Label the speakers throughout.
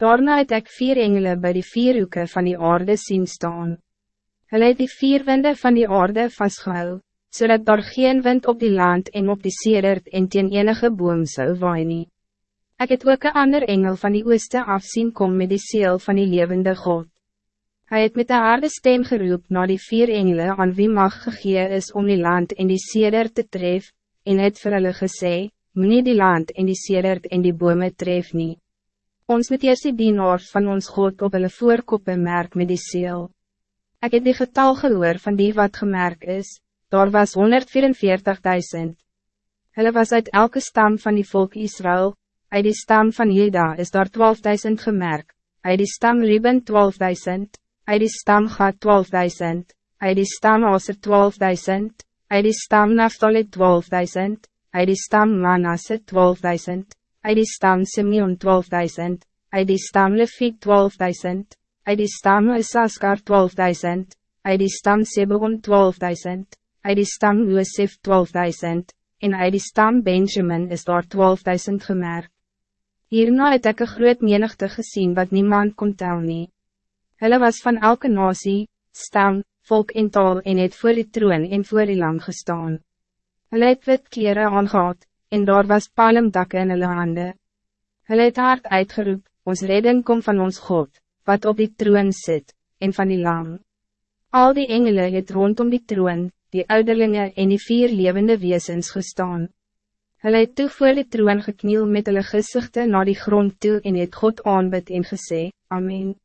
Speaker 1: Daarna het ek vier engelen bij die vier hoeken van die aarde zien staan. Hulle het die vier winde van die aarde vastgehou, zodat daar geen wind op die land en op die sedert en teen enige boom zou waai nie. Ek het ook een ander engel van die ooste afzien kom met die seel van die levende God. Hij het met de harde stem geroep naar die vier engelen aan wie mag gegee is om die land en die sedert te tref, en het vir hulle gesê, nie die land en die sedert en die bome tref nie. Ons moet eerst die dienaars van ons God op hulle voorkoppe merk met die seel. Ik heb die getal gehoor van die wat gemerkt is, daar was 144.000. Hulle was uit elke stam van die volk Israël, uit die stam van Juda is daar 12.000 gemerkt, uit die stam Ruben 12.000, uit die stam Gad 12.000, uit die stam Aser 12.000, uit die stam Naftali 12.000, uit die stam Manasse 12.000, uit die stam Simeon 12.000, uit die stam Leviet 12.000, uit die stam Isaskar 12.000, uit die stam Sebon 12.000, uit die stam Josef 12.000, en uit die stam Benjamin is daar 12.000 gemerkt. Hierna het ek een groot menigte gezien wat niemand kon tel nie. Hulle was van elke nasie, stam, volk en taal en het voor die troon en voor die lam gestaan. Hulle het wit kleren aangehad, en daar was palmdakke in hulle hande. Hulle het hard uitgeroep, ons redding kom van ons God, wat op die troon zit, en van die lam. Al die engelen het rondom die troon, die ouderlinge en die vier levende wezens gestaan. Hulle het toe voor die troon gekniel met hulle gezichten naar die grond toe en het God aanbid en gesê, Amen.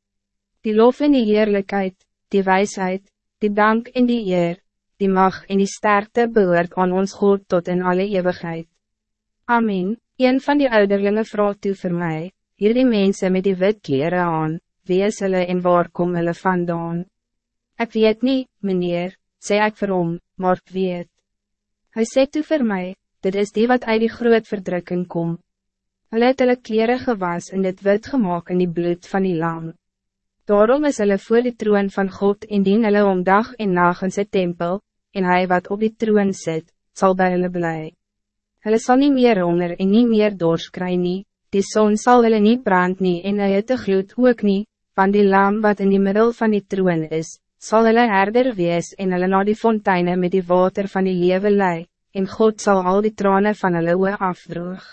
Speaker 1: Die lof en die heerlijkheid, die wijsheid, die dank en die eer, die mag en die sterkte behoort aan ons God tot in alle eeuwigheid. Amen, een van die ouderlinge vraag toe vir my, hierdie mense met die wit kleren aan, wie is hulle en waar kom hulle vandaan? Ik weet niet, meneer, zei ik vir hom, maar ik weet. Hij sê toe vir my, dit is die wat uit die groot verdrukking kom. Hulle het hulle kleren gewas en dit wit gemaakt in die bloed van die lam. Daarom is hulle voor die troon van God en dien hulle om dag en nacht in sy tempel, en hij wat op die troon zit, zal bij hulle blij. Hulle sal nie meer honger en nie meer dors kry nie, die zon zal hulle nie brand nie en hy het gloed ook nie, van die lam wat in die middel van die troon is, zal hulle herder wees en hulle na die fonteine met die water van die lewe lei, en God zal al die tranen van hulle oor afdroog.